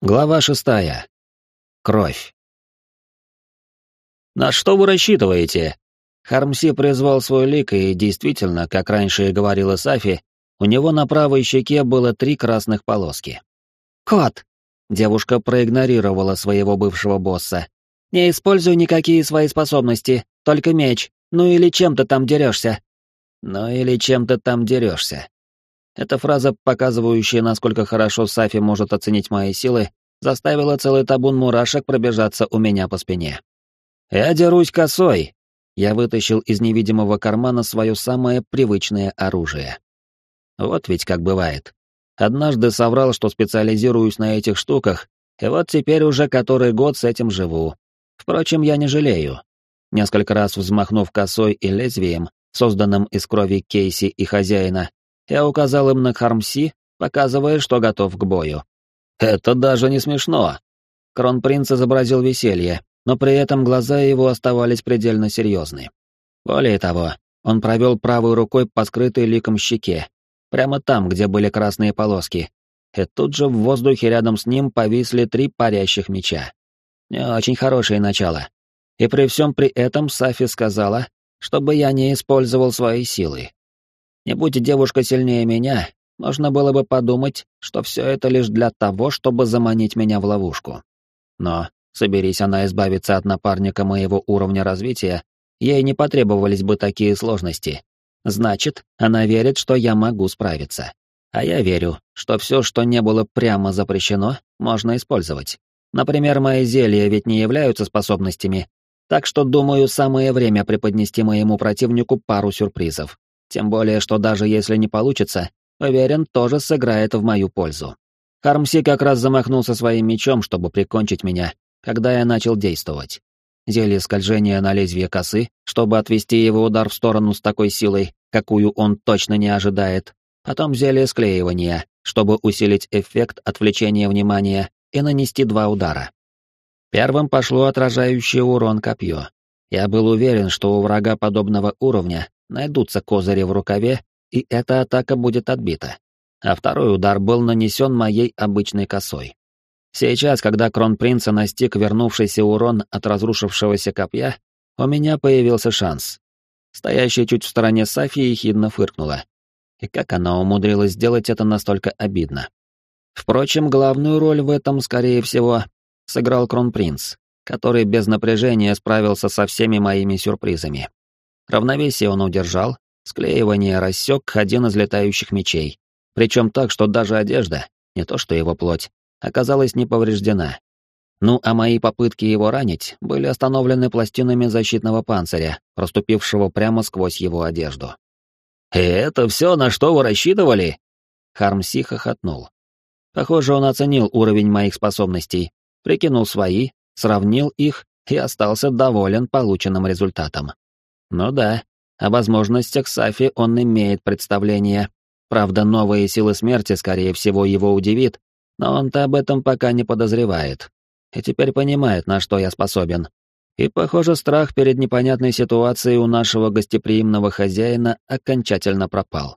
Глава шестая. Кровь. «На что вы рассчитываете?» Хармси призвал свой лик, и действительно, как раньше и говорила Сафи, у него на правой щеке было три красных полоски. «Кот!» — девушка проигнорировала своего бывшего босса. «Не используй никакие свои способности, только меч, ну или чем ты там дерешься». «Ну или чем ты там дерешься». Эта фраза, показывающая, насколько хорошо Сафи может оценить мои силы, заставила целый табун мурашек пробежаться у меня по спине. «Я дерусь косой!» Я вытащил из невидимого кармана свое самое привычное оружие. Вот ведь как бывает. Однажды соврал, что специализируюсь на этих штуках, и вот теперь уже который год с этим живу. Впрочем, я не жалею. Несколько раз взмахнув косой и лезвием, созданным из крови Кейси и хозяина, я указал им на Хармси, показывая, что готов к бою. Это даже не смешно. Кронпринц изобразил веселье, но при этом глаза его оставались предельно серьезны. Более того, он провел правой рукой по скрытой ликом щеке, прямо там, где были красные полоски, и тут же в воздухе рядом с ним повисли три парящих меча. Не очень хорошее начало. И при всем при этом Сафи сказала, чтобы я не использовал свои силы. Не будь девушка сильнее меня, можно было бы подумать, что все это лишь для того, чтобы заманить меня в ловушку. Но, соберись она избавиться от напарника моего уровня развития, ей не потребовались бы такие сложности. Значит, она верит, что я могу справиться. А я верю, что все, что не было прямо запрещено, можно использовать. Например, мои зелья ведь не являются способностями, так что, думаю, самое время преподнести моему противнику пару сюрпризов. Тем более, что даже если не получится, уверен, тоже сыграет в мою пользу. Хармси как раз замахнулся своим мечом, чтобы прикончить меня, когда я начал действовать. Зелье скольжения на лезвие косы, чтобы отвести его удар в сторону с такой силой, какую он точно не ожидает. Потом зелье склеивания, чтобы усилить эффект отвлечения внимания и нанести два удара. Первым пошло отражающий урон копье. Я был уверен, что у врага подобного уровня найдутся козыри в рукаве, и эта атака будет отбита. А второй удар был нанесен моей обычной косой. Сейчас, когда кронпринца настиг вернувшийся урон от разрушившегося копья, у меня появился шанс. Стоящая чуть в стороне Сафия ехидно фыркнула. И как она умудрилась сделать это настолько обидно? Впрочем, главную роль в этом, скорее всего, сыграл кронпринц, который без напряжения справился со всеми моими сюрпризами. Равновесие он удержал, склеивание рассек один из летающих мечей, причем так, что даже одежда, не то что его плоть, оказалась не повреждена. Ну а мои попытки его ранить были остановлены пластинами защитного панциря, проступившего прямо сквозь его одежду. «И это все, на что вы рассчитывали?» Хармси хохотнул. Похоже, он оценил уровень моих способностей, прикинул свои, сравнил их и остался доволен полученным результатом. Ну да, о возможностях Сафи он имеет представление. Правда, новые силы смерти, скорее всего, его удивит, но он-то об этом пока не подозревает. И теперь понимает, на что я способен. И, похоже, страх перед непонятной ситуацией у нашего гостеприимного хозяина окончательно пропал.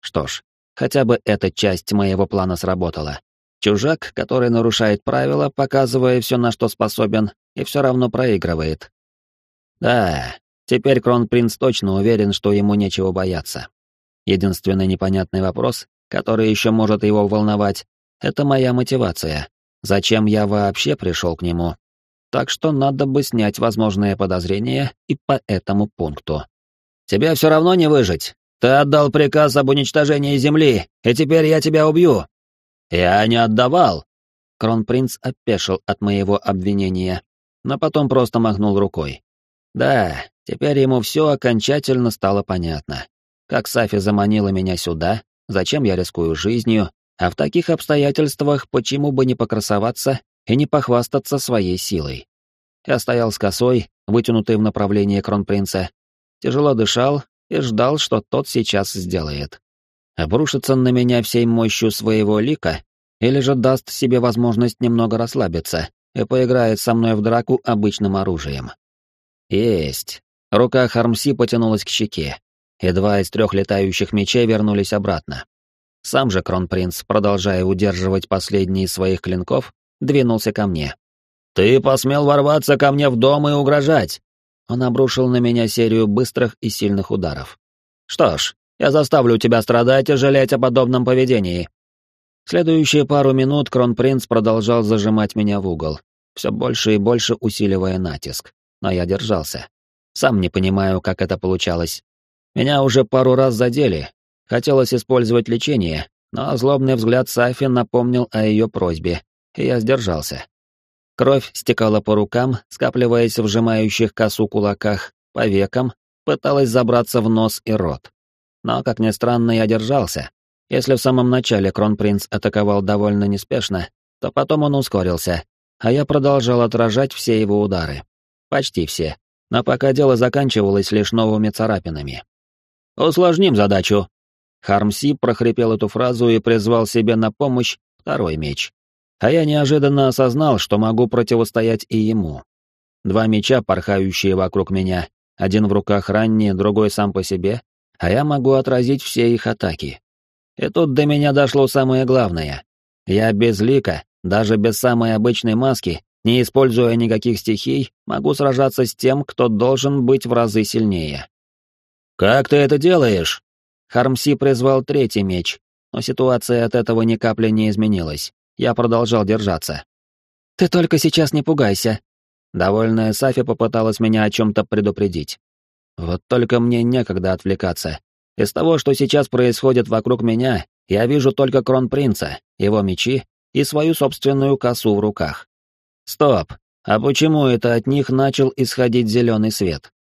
Что ж, хотя бы эта часть моего плана сработала. Чужак, который нарушает правила, показывая все, на что способен, и все равно проигрывает. Да, Теперь кронпринц точно уверен, что ему нечего бояться. Единственный непонятный вопрос, который еще может его волновать, это моя мотивация. Зачем я вообще пришел к нему? Так что надо бы снять возможные подозрения и по этому пункту. «Тебя все равно не выжить. Ты отдал приказ об уничтожении Земли, и теперь я тебя убью». «Я не отдавал». Кронпринц опешил от моего обвинения, но потом просто махнул рукой. Да, теперь ему все окончательно стало понятно. Как Сафи заманила меня сюда, зачем я рискую жизнью, а в таких обстоятельствах почему бы не покрасоваться и не похвастаться своей силой. Я стоял с косой, вытянутой в направлении кронпринца, тяжело дышал и ждал, что тот сейчас сделает. Обрушится на меня всей мощью своего лика или же даст себе возможность немного расслабиться и поиграет со мной в драку обычным оружием. Есть. Рука Хармси потянулась к щеке, и два из трех летающих мечей вернулись обратно. Сам же кронпринц, продолжая удерживать последний из своих клинков, двинулся ко мне. «Ты посмел ворваться ко мне в дом и угрожать!» Он обрушил на меня серию быстрых и сильных ударов. «Что ж, я заставлю тебя страдать и жалеть о подобном поведении». Следующие пару минут Кронпринц продолжал зажимать меня в угол, все больше и больше усиливая натиск. Но я держался. Сам не понимаю, как это получалось. Меня уже пару раз задели. Хотелось использовать лечение, но злобный взгляд Сафи напомнил о ее просьбе, и я сдержался. Кровь стекала по рукам, скапливаясь в сжимающих косу кулаках, по векам, пыталась забраться в нос и рот. Но, как ни странно, я держался. Если в самом начале Кронпринц атаковал довольно неспешно, то потом он ускорился, а я продолжал отражать все его удары. Почти все. Но пока дело заканчивалось лишь новыми царапинами. «Усложним задачу». Хармси прохрипел эту фразу и призвал себе на помощь второй меч. А я неожиданно осознал, что могу противостоять и ему. Два меча, порхающие вокруг меня, один в руках ранний, другой сам по себе, а я могу отразить все их атаки. И тут до меня дошло самое главное. Я без лика, даже без самой обычной маски, не используя никаких стихий, могу сражаться с тем, кто должен быть в разы сильнее. «Как ты это делаешь?» Хармси призвал третий меч, но ситуация от этого ни капли не изменилась. Я продолжал держаться. «Ты только сейчас не пугайся». Довольная Сафи попыталась меня о чем-то предупредить. Вот только мне некогда отвлекаться. Из того, что сейчас происходит вокруг меня, я вижу только кронпринца, его мечи и свою собственную косу в руках. Стоп, а почему это от них начал исходить зеленый свет?